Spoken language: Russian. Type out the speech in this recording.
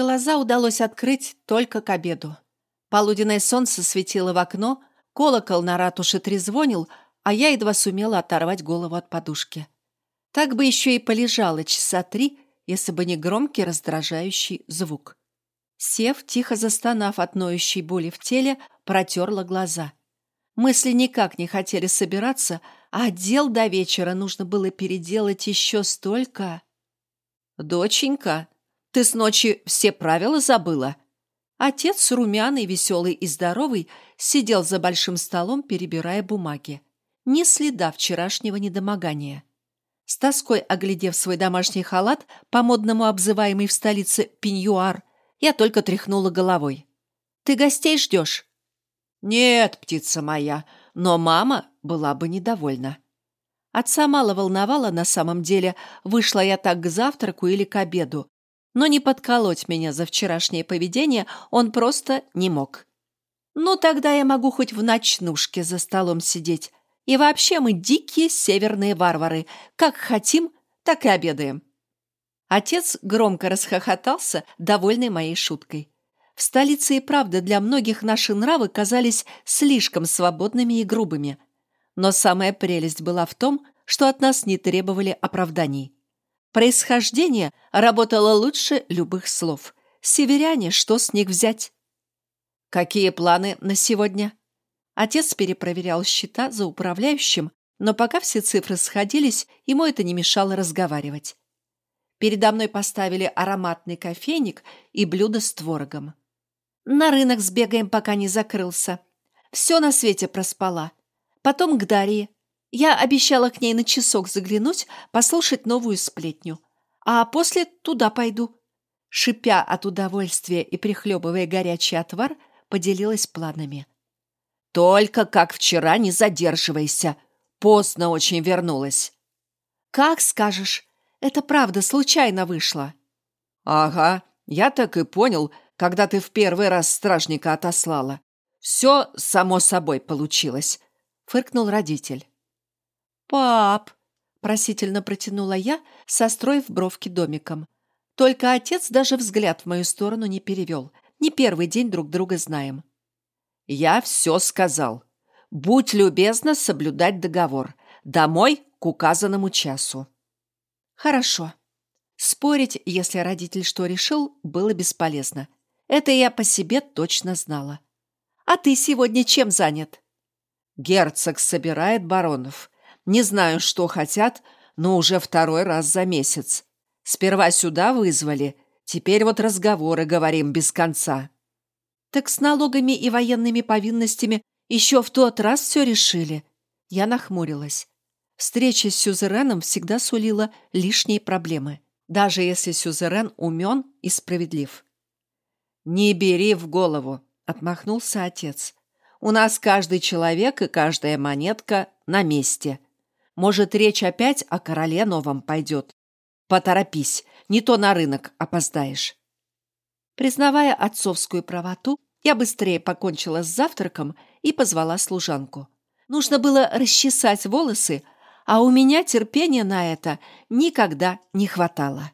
Глаза удалось открыть только к обеду. Полуденное солнце светило в окно, колокол на ратуше трезвонил, а я едва сумела оторвать голову от подушки. Так бы еще и полежала часа три, если бы не громкий раздражающий звук. Сев, тихо застонав от ноющей боли в теле, протерла глаза. Мысли никак не хотели собираться, а дел до вечера нужно было переделать еще столько. «Доченька, ты с ночи все правила забыла?» Отец, румяный, веселый и здоровый, сидел за большим столом, перебирая бумаги. Ни следа вчерашнего недомогания. С тоской оглядев свой домашний халат, по-модному обзываемый в столице пеньюар, я только тряхнула головой. «Ты гостей ждешь?» «Нет, птица моя, но мама была бы недовольна». Отца мало волновало на самом деле, вышла я так к завтраку или к обеду. Но не подколоть меня за вчерашнее поведение он просто не мог. «Ну, тогда я могу хоть в ночнушке за столом сидеть. И вообще мы дикие северные варвары. Как хотим, так и обедаем». Отец громко расхохотался, довольный моей шуткой. В столице и правда для многих наши нравы казались слишком свободными и грубыми. Но самая прелесть была в том, что от нас не требовали оправданий. Происхождение работало лучше любых слов. Северяне, что с них взять? Какие планы на сегодня? Отец перепроверял счета за управляющим, но пока все цифры сходились, ему это не мешало разговаривать. Передо мной поставили ароматный кофейник и блюдо с творогом. На рынок сбегаем, пока не закрылся. Все на свете проспала. Потом к Дарье. Я обещала к ней на часок заглянуть, послушать новую сплетню. А после туда пойду. Шипя от удовольствия и прихлебывая горячий отвар, поделилась планами. «Только как вчера не задерживайся. Поздно очень вернулась». «Как скажешь. Это правда случайно вышло». «Ага, я так и понял, когда ты в первый раз стражника отослала. Все само собой получилось», — фыркнул родитель. «Пап!» — просительно протянула я, состроив бровки домиком. Только отец даже взгляд в мою сторону не перевел. Не первый день друг друга знаем. «Я все сказал. Будь любезна соблюдать договор. Домой к указанному часу». Хорошо. Спорить, если родитель что решил, было бесполезно. Это я по себе точно знала. А ты сегодня чем занят? Герцог собирает баронов. Не знаю, что хотят, но уже второй раз за месяц. Сперва сюда вызвали, теперь вот разговоры говорим без конца. Так с налогами и военными повинностями еще в тот раз все решили. Я нахмурилась. Встреча с сюзереном всегда сулила лишние проблемы, даже если сюзерен умен и справедлив. «Не бери в голову», — отмахнулся отец. «У нас каждый человек и каждая монетка на месте. Может, речь опять о короле новом пойдет. Поторопись, не то на рынок опоздаешь». Признавая отцовскую правоту, я быстрее покончила с завтраком и позвала служанку. Нужно было расчесать волосы, а у меня терпения на это никогда не хватало.